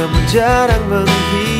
namun jarang menghiraukan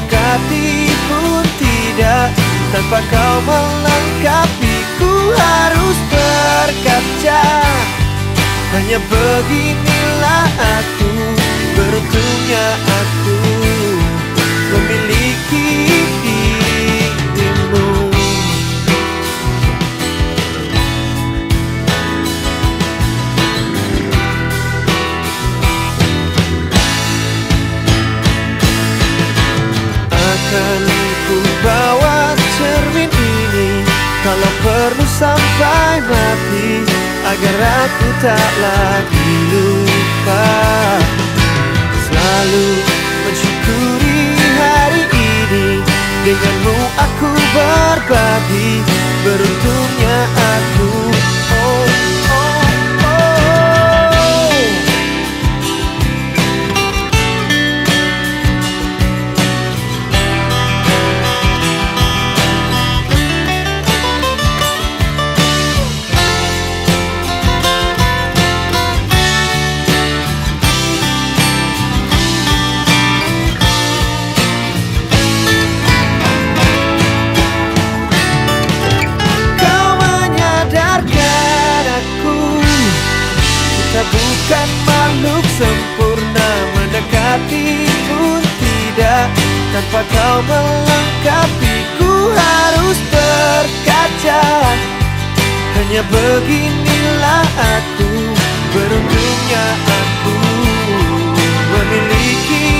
Mendekati tidak. Tanpa kau melengkapiku harus berkaca. Hanya beginilah aku Agar aku tak lagi lupa. Selalu mensyukuri hari ini. Denganmu aku berbagi. Beruntungnya aku tidak Tanpa kau melengkapi Ku harus berkaca. Hanya beginilah aku Beruntungnya aku. Memiliki